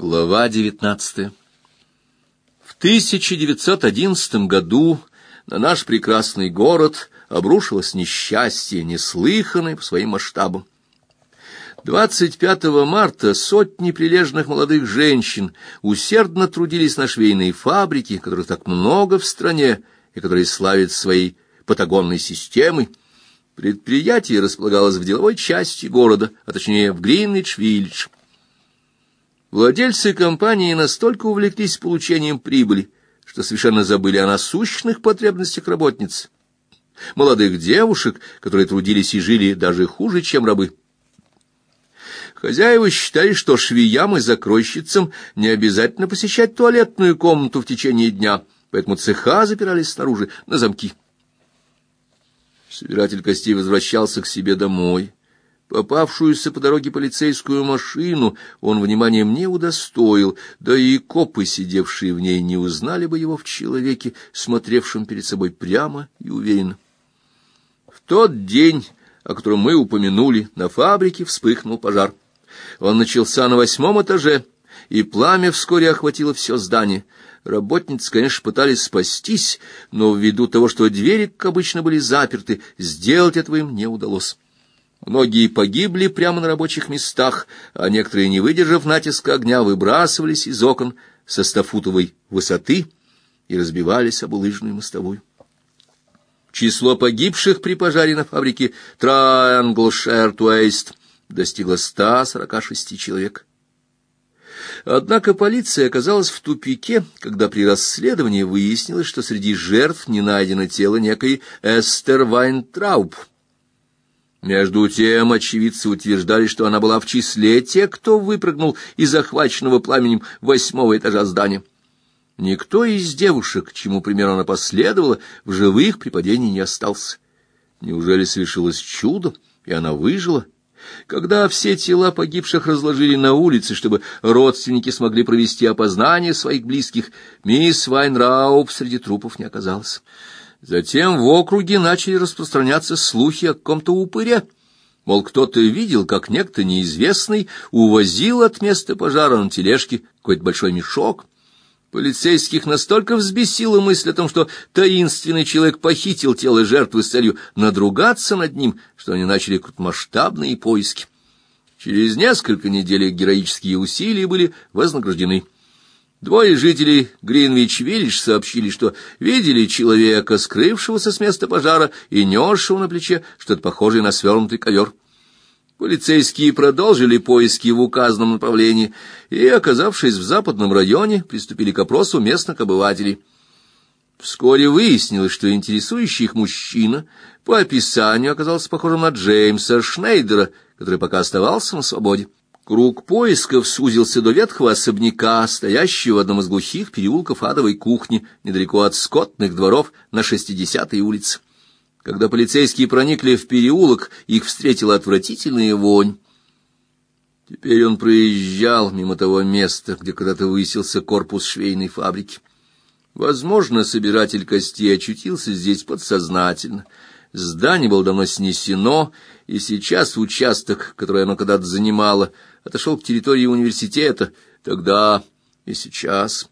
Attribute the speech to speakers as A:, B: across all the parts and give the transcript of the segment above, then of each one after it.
A: Глава 19. В 1911 году на наш прекрасный город обрушилось несчастье, неслыханное по своим масштабам. 25 марта сотни прилежных молодых женщин усердно трудились на швейной фабрике, которых так много в стране и которые славят своей патагонной системой. Предприятие располагалось в деловой части города, а точнее в Гринвич-Виллидж. Владельцы компании настолько увлеклись получением прибыли, что совершенно забыли о насущных потребностях работниц. Молодых девушек, которые трудились и жили даже хуже, чем рабы. Хозяева считали, что швеям и закройщицам не обязательно посещать туалетную комнату в течение дня, поэтому цеха запирались снаружи на замки. Собиратель костей возвращался к себе домой. Попавшуюся по дороге полицейскую машину он вниманием не удостоил, да и копы, сидевшие в ней, не узнали бы его в человеке, смотревшем перед собой прямо и уверенно. В тот день, о котором мы упомянули, на фабрике вспыхнул пожар. Он начался на восьмом этаже, и пламя вскоре охватило все здание. Работницы, конечно, пытались спастись, но ввиду того, что двери, как обычно, были заперты, сделать этого им не удалось. Многие погибли прямо на рабочих местах, а некоторые, не выдержав натиска огня, выбрасывались из окон со стафутовой высоты и разбивались об улыжную мостовую. Число погибших при пожаре на фабрике Triangle Shirt Waste достигло 146 человек. Однако полиция оказалась в тупике, когда при расследовании выяснилось, что среди жертв не найдено тело некой Эстер Вайнтрауб. Между тем очевидцы утверждали, что она была в числе тех, кто выпрыгнул из захваченного пламенем восьмого этажа здания. Никто из девушек, чему примеру она последовала, в живых при падении не остался. Неужели совершилось чудо, и она выжила? Когда все тела погибших разложили на улице, чтобы родственники смогли провести опознание своих близких, мисс Вайнрауб среди трупов не оказалась. Затем в округе начали распространяться слухи о каком-то упыре. Мол, кто-то видел, как некто неизвестный увозил от места пожара на тележке какой-то большой мешок. Полицейских настолько взбесила мысль о том, что таинственный человек похитил тело жертвы с целью надругаться над ним, что они начали масштабные поиски. Через несколько недель героические усилия были вознаграждены. Двое жителей Гринвич-Виллидж сообщили, что видели человека, скрывшегося с места пожара и несшего на плече что-то похожее на свернутый ковер. Полицейские продолжили поиски в указанном направлении и, оказавшись в западном районе, приступили к опросу местных обывателей. Вскоре выяснилось, что интересующий их мужчина по описанию оказался похожим на Джеймса Шнейдера, который пока оставался на свободе. Круг поисков сузился до ветхого особняка, стоящего в одном из глухих переулков адовой кухни, недалеко от скотных дворов на шестидесятой улице. Когда полицейские проникли в переулок, их встретила отвратительная вонь. Теперь он проезжал мимо того места, где когда-то высился корпус швейной фабрики. Возможно, собиратель костей очутился здесь подсознательно — Здание было давно снесено, и сейчас участок, который оно когда-то занимало, отошел к территории университета. Тогда и сейчас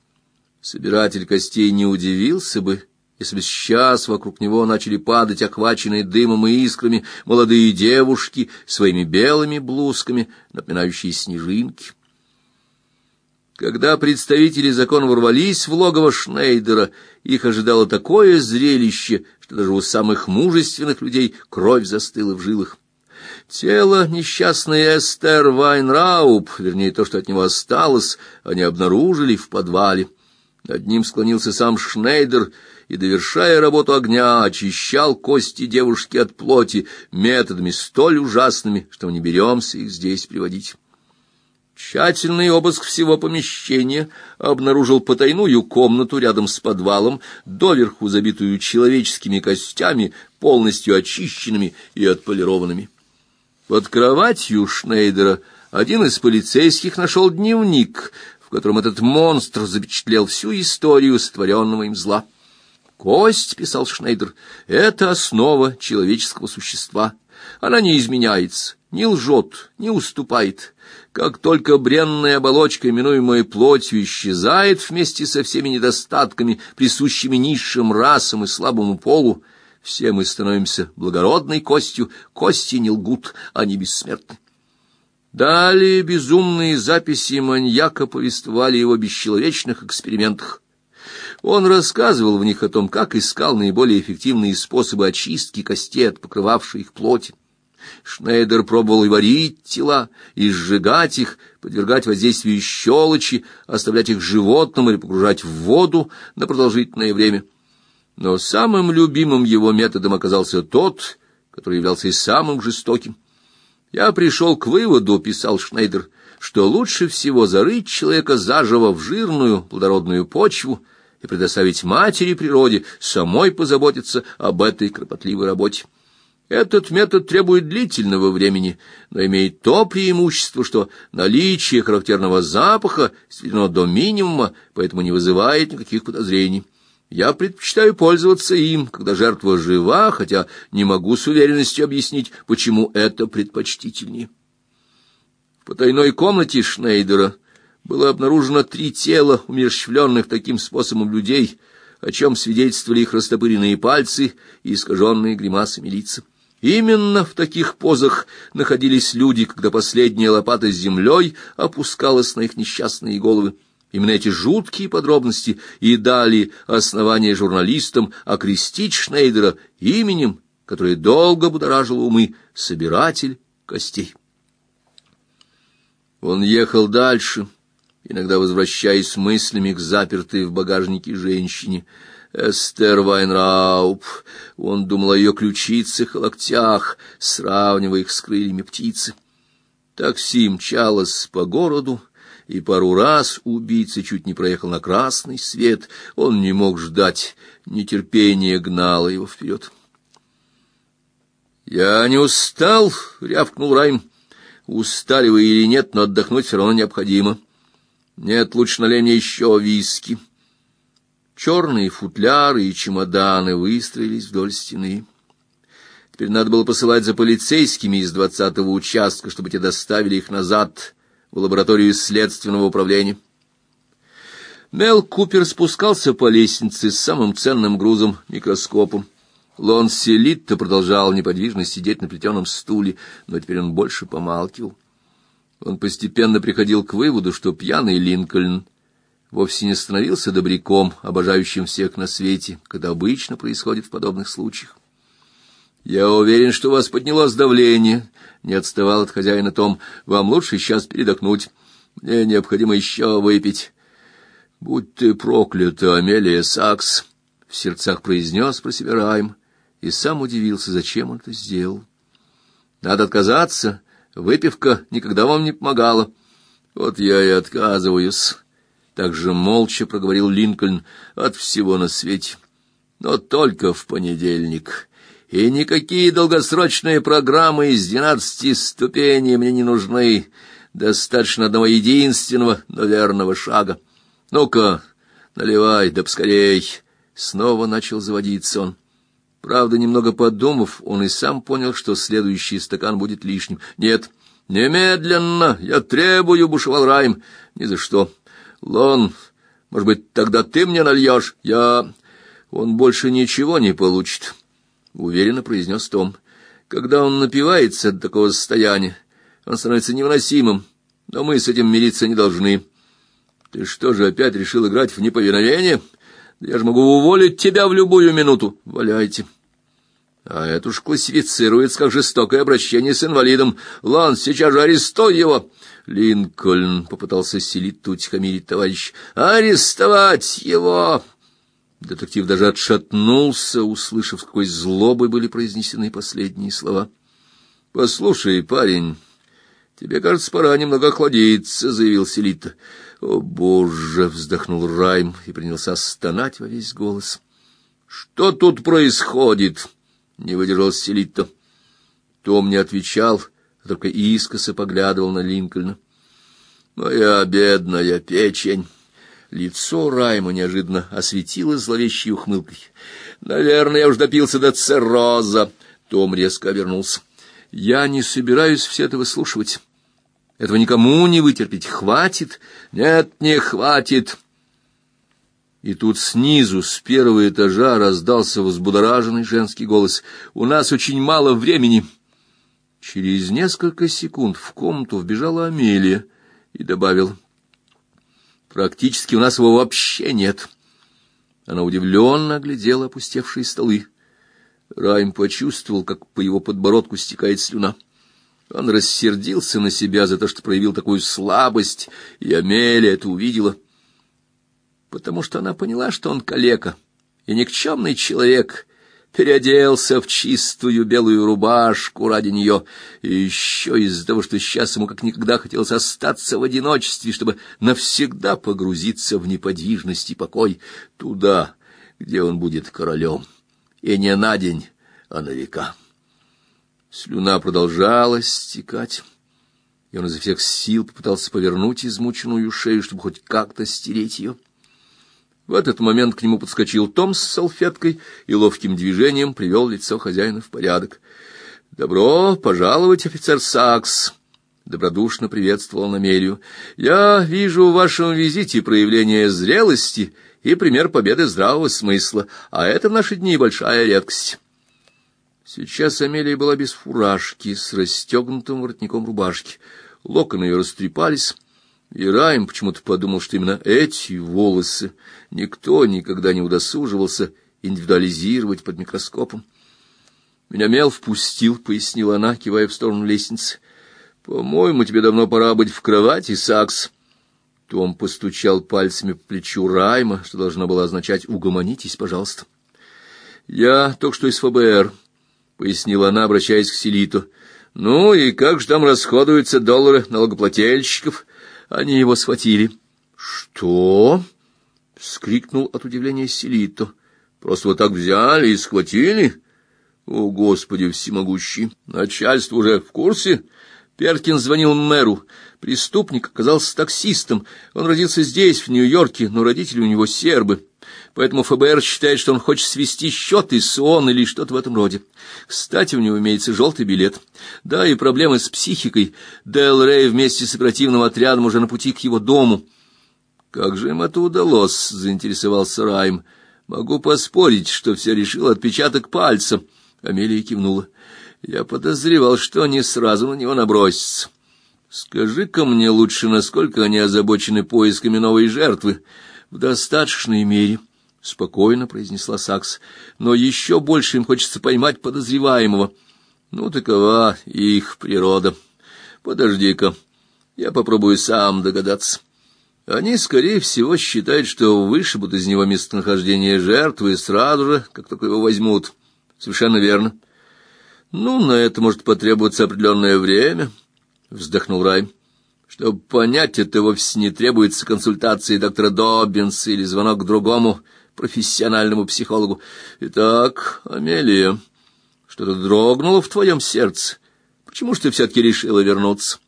A: собиратель костей не удивился бы, если бы сейчас вокруг него начали падать охваченные дымом и искрами молодые девушки своими белыми блузками, напоминающие снежинки. Когда представители закона ворвались в логово Шнейдера, их ожидало такое зрелище, что даже у самых мужественных людей кровь застыла в жилах. Тело несчастной Эстер Вайнрауб, вернее, то, что от него осталось, они обнаружили в подвале. Над ним склонился сам Шнейдер и, довершая работу огня, очищал кости девушки от плоти методами столь ужасными, что мы не беремся их здесь приводить. Тщательный обыск всего помещения обнаружил потайную комнату рядом с подвалом, доверху забитую человеческими костями, полностью очищенными и отполированными. Под кроватью Шнейдера один из полицейских нашел дневник, в котором этот монстр запечатлел всю историю сотворенного им зла. «Кость», — писал Шнейдер, — «это основа человеческого существа. Она не изменяется, не лжет, не уступает. Как только бренная оболочка, именуемая плотью, исчезает вместе со всеми недостатками, присущими низшим расам и слабому полу, все мы становимся благородной костью, кости не лгут, они бессмертны. Далее безумные записи маньяка повествовали его бесчеловечных экспериментах. Он рассказывал в них о том, как искал наиболее эффективные способы очистки костей от покрывавшей их плоти. Шнейдер пробовал и варить тела, и сжигать их, подвергать воздействию щелочи, оставлять их животным или погружать в воду на продолжительное время. Но самым любимым его методом оказался тот, который являлся и самым жестоким. «Я пришел к выводу», — писал Шнейдер, — «что лучше всего зарыть человека заживо в жирную плодородную почву и предоставить матери природе самой позаботиться об этой кропотливой работе». Этот метод требует длительного времени, но имеет то преимущество, что наличие характерного запаха сведено до минимума, поэтому не вызывает никаких подозрений. Я предпочитаю пользоваться им, когда жертва жива, хотя не могу с уверенностью объяснить, почему это предпочтительнее. В потайной комнате Шнейдера было обнаружено три тела, умерщвленных таким способом людей, о чем свидетельствовали их растопыренные пальцы и искаженные гримасами лица. Именно в таких позах находились люди, когда последняя лопата с землей опускалась на их несчастные головы. Именно эти жуткие подробности и дали основание журналистам окрестить Шнейдера именем, которое долго будоражило умы, собиратель костей. Он ехал дальше, иногда возвращаясь мыслями к запертой в багажнике женщине — Эстер Вайнрауп. Он думал о ее ключицах и локтях, сравнивая их с крыльями птицы. Такси мчалось по городу, и пару раз убийца чуть не проехал на красный свет. Он не мог ждать, нетерпение гнало его вперед. «Я не устал», — рявкнул Райм. «Устали вы или нет, но отдохнуть все равно необходимо. Нет, лучше налей мне еще виски». Черные футляры и чемоданы выстроились вдоль стены. Теперь надо было посылать за полицейскими из двадцатого участка, чтобы те доставили их назад в лабораторию следственного управления. Мел Купер спускался по лестнице с самым ценным грузом — микроскопом. Лон Селитто продолжал неподвижно сидеть на плетеном стуле, но теперь он больше помалкивал. Он постепенно приходил к выводу, что пьяный Линкольн вовсе не становился добряком, обожающим всех на свете, когда обычно происходит в подобных случаях. Я уверен, что у вас поднялось давление, не отставал от хозяина Том. Вам лучше сейчас передохнуть. Мне необходимо еще выпить. Будь ты проклята, Амелия Сакс, в сердцах произнес про себя Райм и сам удивился, зачем он это сделал. Надо отказаться, выпивка никогда вам не помогала. Вот я и отказываюсь. Так же молча проговорил Линкольн от всего на свете. Но только в понедельник. И никакие долгосрочные программы из двенадцати ступеней мне не нужны. Достаточно одного единственного, но верного шага. Ну-ка, наливай, да поскорей. Снова начал заводиться он. Правда, немного подумав, он и сам понял, что следующий стакан будет лишним. Нет, немедленно, я требую, бушевал Райм. Ни за что. Лон, может быть, тогда ты мне нальешь? Я... Он больше ничего не получит, — уверенно произнес Том. Когда он напивается до такого состояния, он становится невыносимым, но мы с этим мириться не должны. Ты что же, опять решил играть в неповиновение? я же могу уволить тебя в любую минуту. Валяйте. А это уж классифицируется как жестокое обращение с инвалидом. Лан, сейчас же арестуй его. Линкольн попытался селить утихомирить товарищ. «Арестовать его!» Детектив даже отшатнулся, услышав, с какой злобой были произнесены последние слова. «Послушай, парень, тебе, кажется, пора немного охладиться», — заявил Селита. «О, Боже!» — вздохнул Райм и принялся стонать во весь голос. «Что тут происходит?» — не выдержал Селита. Том не отвечал, — а только искоса поглядывал на Линкольна. «Моя бедная печень!» Лицо Райма неожиданно осветило зловещей ухмылкой. «Наверное, я уж допился до цирроза!» Том резко обернулся. «Я не собираюсь все это выслушивать. Этого никому не вытерпеть. Хватит? Нет, не хватит. И тут снизу, с первого этажа, раздался взбудораженный женский голос. «У нас очень мало времени». Через несколько секунд в комнату вбежала Амелия и добавила. «Практически у нас его вообще нет». Она удивленно оглядела опустевшие столы. Райм почувствовал, как по его подбородку стекает слюна. Он рассердился на себя за то, что проявил такую слабость, и Амелия это увидела — потому что она поняла, что он калека и никчемный человек, переоделся в чистую белую рубашку ради нее, и еще из-за того, что сейчас ему как никогда хотелось остаться в одиночестве, чтобы навсегда погрузиться в неподвижность и покой туда, где он будет королем, и не на день, а на века. Слюна продолжала стекать, и он изо всех сил попытался повернуть измученную шею, чтобы хоть как-то стереть ее. В этот момент к нему подскочил Том с салфеткой и ловким движением привел лицо хозяина в порядок. «Добро пожаловать, офицер Сакс!» — добродушно приветствовал Намерию. «Я вижу в вашем визите проявление зрелости и пример победы здравого смысла, а это в наши дни большая редкость». Сейчас Амелия была без фуражки, с расстегнутым воротником рубашки. Локоны ее растрепались, и Райм почему-то подумал, что именно эти волосы никто никогда не удосуживался индивидуализировать под микроскопом. «Меня Мел впустил», — пояснила она, кивая в сторону лестницы. «По-моему, тебе давно пора быть в кровати, Сакс». Том постучал пальцами по плечу Райма, что должно было означать «угомонитесь, пожалуйста». «Я только что из ФБР», — пояснила она, обращаясь к Селиту. «Ну и как же там расходуются доллары налогоплательщиков?» Они его схватили. Что? вскрикнул от удивления Селито. Просто вот так взяли и схватили? О, господи всемогущий! Начальство уже в курсе? Перкин звонил мэру. Преступник оказался таксистом. Он родился здесь, в Нью-Йорке, но родители у него сербы. Поэтому ФБР считает, что он хочет свести счеты с ООН или что-то в этом роде. Кстати, у него имеется желтый билет. Да, и проблемы с психикой. Дэл Рэй вместе с оперативным отрядом уже на пути к его дому. Как же им это удалось, заинтересовался Райм. Могу поспорить, что все решил отпечаток пальца. Амелия кивнула. Я подозревал, что они сразу на него набросятся. Скажи-ка мне лучше, насколько они озабочены поисками новой жертвы. В достаточной мере, спокойно произнесла Сакс. Но еще больше им хочется поймать подозреваемого. Ну такова их природа. Подожди-ка, я попробую сам догадаться. Они, скорее всего, считают, что вышибут из него местонахождение жертвы сразу же, как только его возьмут. Совершенно верно. Ну, на это может потребоваться определенное время, вздохнул Рай. Чтобы понять это, вовсе не требуется консультации доктора Доббинса или звонок к другому профессиональному психологу. Итак, Амелия, что-то дрогнуло в твоем сердце. Почему ж ты все-таки решила вернуться?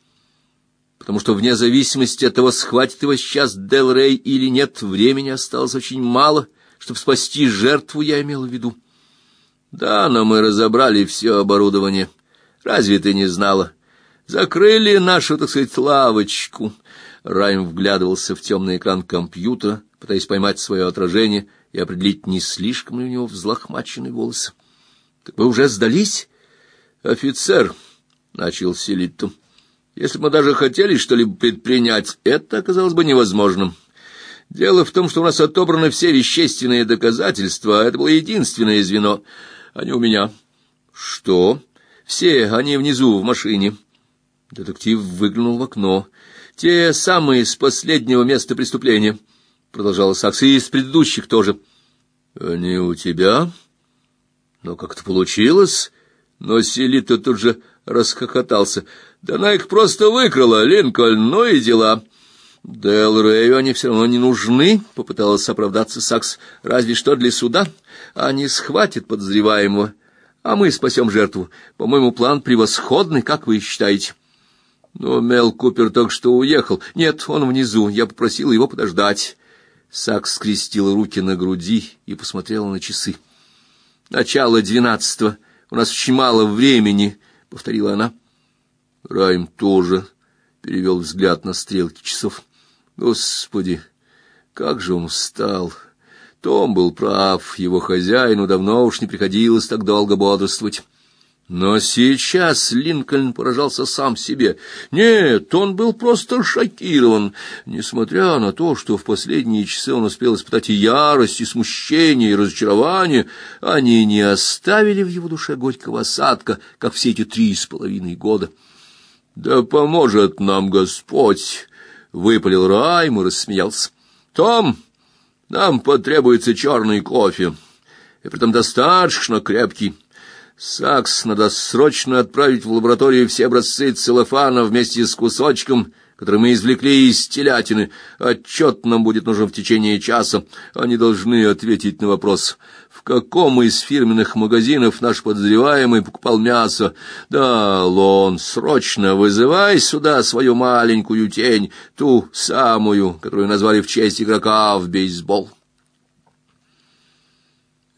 A: Потому что вне зависимости от того, схватит его сейчас Дел Рей или нет, времени осталось очень мало, чтобы спасти жертву, я имела в виду. Да, но мы разобрали все оборудование. Разве ты не знала? Закрыли нашу, так сказать, лавочку. Райм вглядывался в темный экран компьютера, пытаясь поймать свое отражение и определить, не слишком ли у него взлохмаченные волосы. Так вы уже сдались? Офицер, начал Селитто. Если бы мы даже хотели что-либо предпринять, это оказалось бы невозможным. Дело в том, что у нас отобраны все вещественные доказательства, а это было единственное звено. Они у меня. Что? Все, они внизу в машине. Детектив выглянул в окно. Те самые с последнего места преступления, продолжала Сакс, и из предыдущих тоже. Они у тебя? Но как это получилось? Но Селита тут же расхохотался. Да она их просто выкрала, Линкольн, ну и дела. Дэл Рэю они все равно не нужны, попыталась оправдаться Сакс. Разве что для суда. Они схватят подозреваемого, а мы спасем жертву. По-моему, план превосходный, как вы считаете? Но Мел Купер только что уехал. Нет, он внизу. Я попросила его подождать. Сакс скрестил руки на груди и посмотрела на часы. Начало двенадцатого. У нас очень мало времени, повторила она. Райм тоже перевел взгляд на стрелки часов. Господи, как же он устал! Том был прав, его хозяину давно уж не приходилось так долго бодрствовать. Но сейчас Линкольн поражался сам себе. Нет, он был просто шокирован, несмотря на то, что в последние часы он успел испытать и ярость, и смущение, и разочарование. Они не оставили в его душе горького осадка, как все эти три с половиной года. «Да поможет нам Господь!» — выпалил Райм и рассмеялся. «Том, нам потребуется черный кофе, и притом достаточно крепкий». Сакс надо срочно отправить в лабораторию все образцы целлофана вместе с кусочком, который мы извлекли из телятины. Отчет нам будет нужен в течение часа. Они должны ответить на вопрос, в каком из фирменных магазинов наш подозреваемый покупал мясо. Да, Лон, срочно вызывай сюда свою маленькую тень, ту самую, которую назвали в честь игрока в бейсбол.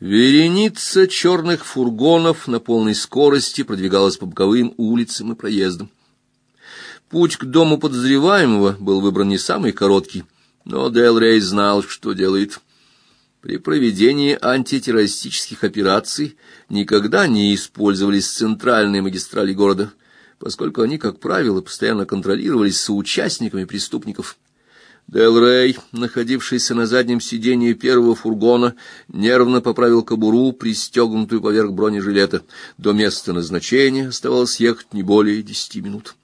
A: Вереница черных фургонов на полной скорости продвигалась по боковым улицам и проездам. Путь к дому подозреваемого был выбран не самый короткий, но Дэл Рей знал, что делает. При проведении антитеррористических операций никогда не использовались центральные магистрали города, поскольку они, как правило, постоянно контролировались соучастниками преступников. Дел Рей, находившийся на заднем сиденье первого фургона, нервно поправил кобуру, пристегнутую поверх бронежилета. До места назначения оставалось ехать не более десяти минут.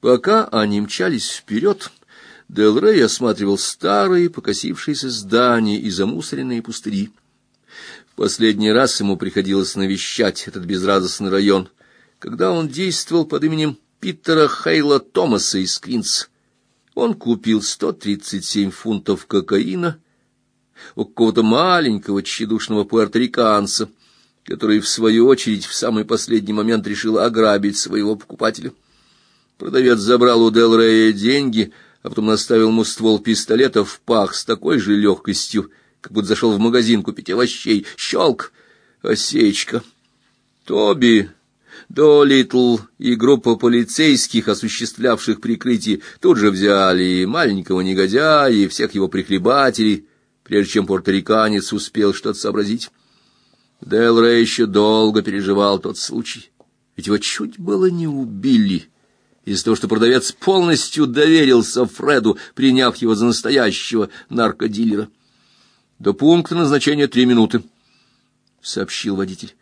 A: Пока они мчались вперед, Дел Рей осматривал старые покосившиеся здания и замусоренные пустыри. В последний раз ему приходилось навещать этот безрадостный район, когда он действовал под именем Питера Хейла Томаса из Квинс он купил 137 фунтов кокаина у какого-то маленького тщедушного пуэрториканца, который, в свою очередь, в самый последний момент решил ограбить своего покупателя. Продавец забрал у Дел Рея деньги, а потом наставил ему ствол пистолета в пах с такой же легкостью, как будто зашел в магазин купить овощей. Щелк! Осечка! Тоби Долитл и группа полицейских, осуществлявших прикрытие, тут же взяли и маленького негодяя, и всех его прихлебателей, прежде чем порториканец успел что-то сообразить. Дэл Рэй еще долго переживал тот случай, ведь его чуть было не убили из-за того, что продавец полностью доверился Фреду, приняв его за настоящего наркодилера. До пункта назначения три минуты, — сообщил водитель.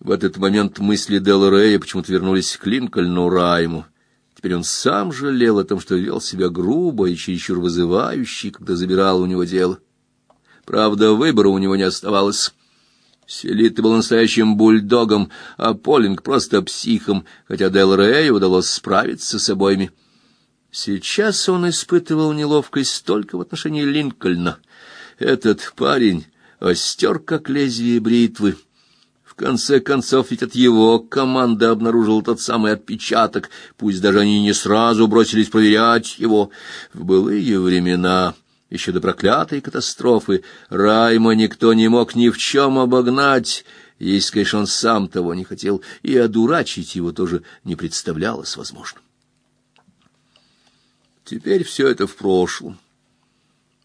A: В этот момент мысли Дел Рея почему-то вернулись к Линкольну Райму. Теперь он сам жалел о том, что вел себя грубо и чересчур вызывающе, когда забирал у него дело. Правда, выбора у него не оставалось. Селит был настоящим бульдогом, а Полинг просто психом, хотя Дел Рэю удалось справиться с обоими. Сейчас он испытывал неловкость только в отношении Линкольна. Этот парень остер, как лезвие бритвы. Конце концов, ведь от его команды обнаружил тот самый отпечаток, пусть даже они не сразу бросились проверять его. В былые времена, еще до проклятой катастрофы, Райма никто не мог ни в чем обогнать, если, конечно, он сам того не хотел, и одурачить его тоже не представлялось возможным. Теперь все это в прошлом.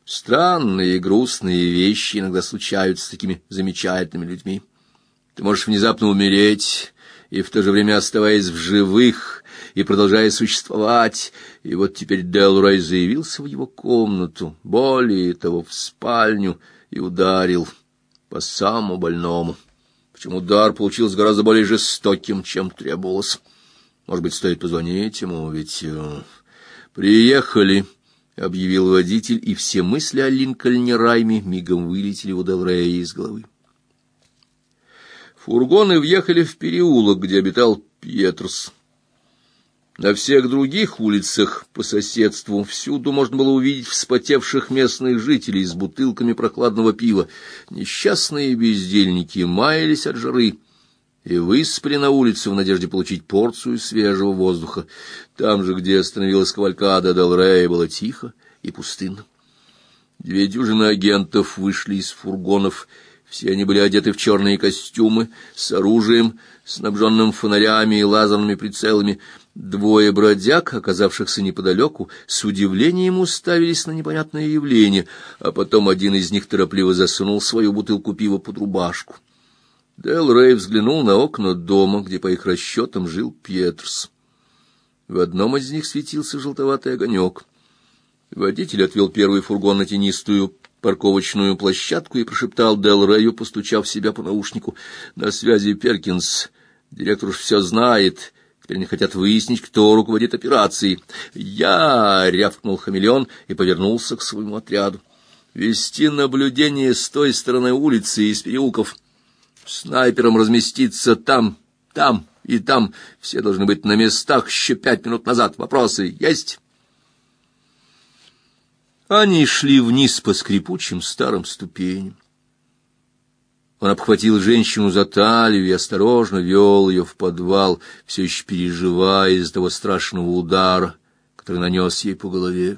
A: Странные и грустные вещи иногда случаются с такими замечательными людьми. Ты можешь внезапно умереть, и в то же время оставаясь в живых и продолжая существовать. И вот теперь Делрой заявился в его комнату, более того, в спальню, и ударил по самому больному. Причем удар получился гораздо более жестоким, чем требовалось. Может быть, стоит позвонить ему, ведь... Э, «Приехали», — объявил водитель, и все мысли о Линкольне Райме мигом вылетели у Делрея из головы. Фургоны въехали в переулок, где обитал Петрс. На всех других улицах по соседству всюду можно было увидеть вспотевших местных жителей с бутылками прохладного пива. Несчастные бездельники маялись от жары и выспали на улицу в надежде получить порцию свежего воздуха. Там же, где остановилась кавалькада Делрея, было тихо и пустынно. Две дюжины агентов вышли из фургонов все они были одеты в черные костюмы, с оружием, снабженным фонарями и лазерными прицелами. Двое бродяг, оказавшихся неподалеку, с удивлением уставились на непонятное явление, а потом один из них торопливо засунул свою бутылку пива под рубашку. Дел Рэй взглянул на окна дома, где, по их расчетам, жил Пьетерс. В одном из них светился желтоватый огонек. Водитель отвел первый фургон на тенистую парковочную площадку и прошептал Дел Рэю, постучав себя по наушнику. «На связи Перкинс. Директор уж все знает». Теперь они хотят выяснить, кто руководит операцией. Я рявкнул хамелеон и повернулся к своему отряду. Вести наблюдение с той стороны улицы из переулков. Снайпером разместиться там, там и там. Все должны быть на местах еще пять минут назад. Вопросы есть? Они шли вниз по скрипучим старым ступеням. Он обхватил женщину за талию и осторожно вел ее в подвал, все еще переживая из-за того страшного удара, который нанес ей по голове.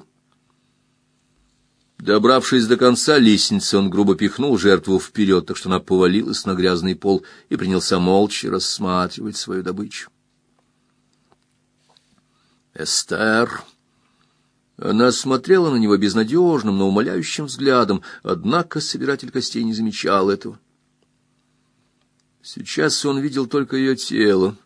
A: Добравшись до конца лестницы, он грубо пихнул жертву вперед, так что она повалилась на грязный пол и принялся молча рассматривать свою добычу. Эстер. Она смотрела на него безнадежным, но умоляющим взглядом, однако собиратель костей не замечал этого. Сейчас он видел только ее тело.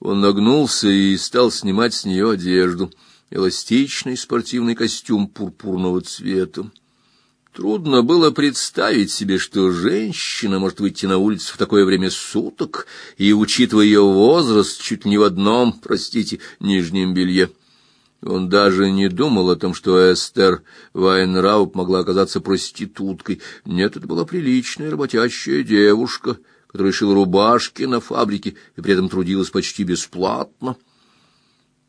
A: Он нагнулся и стал снимать с нее одежду, эластичный спортивный костюм пурпурного цвета. Трудно было представить себе, что женщина может выйти на улицу в такое время суток, и, учитывая ее возраст, чуть не в одном, простите, нижнем белье. Он даже не думал о том, что Эстер Вайнрауп могла оказаться проституткой. Нет, это была приличная работящая девушка — которая шила рубашки на фабрике и при этом трудилась почти бесплатно.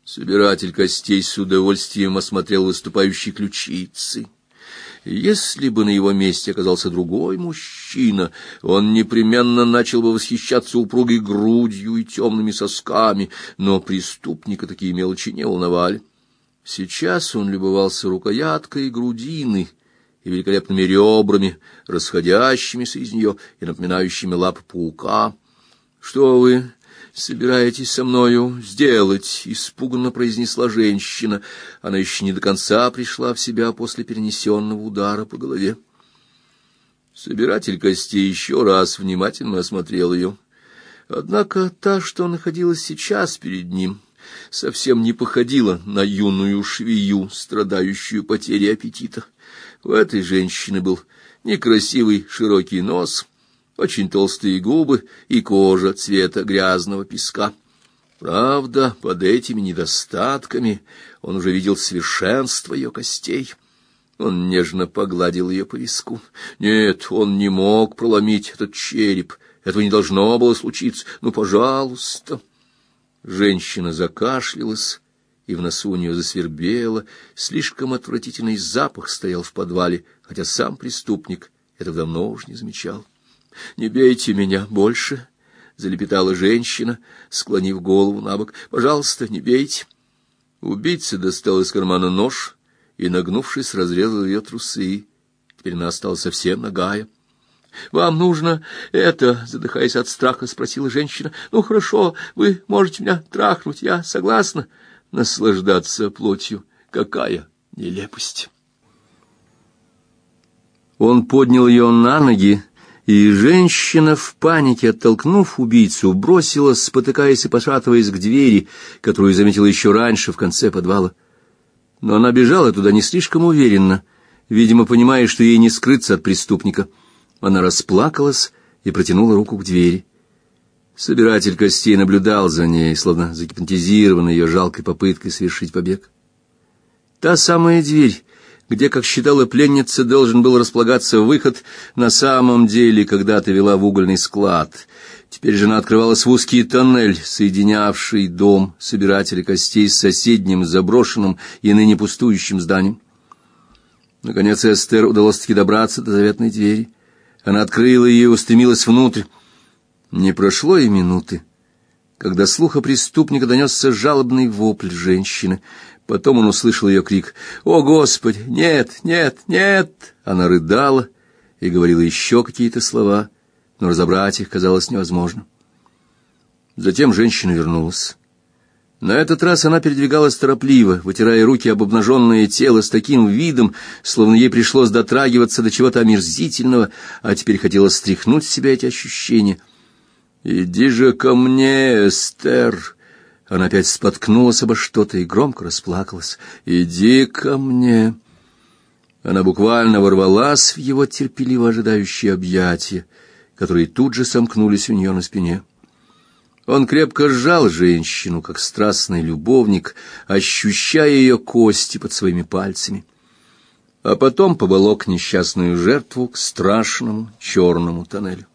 A: Собиратель костей с удовольствием осмотрел выступающие ключицы. Если бы на его месте оказался другой мужчина, он непременно начал бы восхищаться упругой грудью и темными сосками, но преступника такие мелочи не волновали. Сейчас он любовался рукояткой грудины — и великолепными ребрами, расходящимися из нее и напоминающими лапы паука. Что вы собираетесь со мною сделать? испуганно произнесла женщина. Она еще не до конца пришла в себя после перенесенного удара по голове. Собиратель костей еще раз внимательно осмотрел ее. Однако та, что находилась сейчас перед ним, совсем не походила на юную швею, страдающую потерей аппетита. У этой женщины был некрасивый широкий нос, очень толстые губы и кожа цвета грязного песка. Правда, под этими недостатками он уже видел совершенство ее костей. Он нежно погладил ее по виску. Нет, он не мог проломить этот череп. Этого не должно было случиться. Ну, пожалуйста. Женщина закашлялась и в носу у нее засвербело, слишком отвратительный запах стоял в подвале, хотя сам преступник этого давно уж не замечал. «Не бейте меня больше!» — залепетала женщина, склонив голову на бок. «Пожалуйста, не бейте!» Убийца достал из кармана нож и, нагнувшись, разрезал ее трусы. Теперь она осталась совсем нагая. «Вам нужно это?» — задыхаясь от страха, спросила женщина. «Ну, хорошо, вы можете меня трахнуть, я согласна» наслаждаться плотью. Какая нелепость! Он поднял ее на ноги, и женщина в панике, оттолкнув убийцу, бросилась, спотыкаясь и пошатываясь к двери, которую заметила еще раньше в конце подвала. Но она бежала туда не слишком уверенно, видимо, понимая, что ей не скрыться от преступника. Она расплакалась и протянула руку к двери. Собиратель костей наблюдал за ней, словно загипнотизированный ее жалкой попыткой совершить побег. Та самая дверь, где, как считала пленница, должен был располагаться выход, на самом деле когда-то вела в угольный склад. Теперь же она открывалась в узкий тоннель, соединявший дом собирателя костей с соседним заброшенным и ныне пустующим зданием. Наконец Эстер удалось-таки добраться до заветной двери. Она открыла ее и устремилась внутрь. Не прошло и минуты, когда слуха преступника донесся жалобный вопль женщины. Потом он услышал ее крик «О, Господи! Нет, нет, нет!» Она рыдала и говорила еще какие-то слова, но разобрать их казалось невозможно. Затем женщина вернулась. На этот раз она передвигалась торопливо, вытирая руки об обнаженное тело с таким видом, словно ей пришлось дотрагиваться до чего-то омерзительного, а теперь хотела стряхнуть с себя эти ощущения. «Иди же ко мне, Эстер!» Она опять споткнулась обо что-то и громко расплакалась. «Иди ко мне!» Она буквально ворвалась в его терпеливо ожидающие объятия, которые тут же сомкнулись у нее на спине. Он крепко сжал женщину, как страстный любовник, ощущая ее кости под своими пальцами, а потом поволок несчастную жертву к страшному черному тоннелю.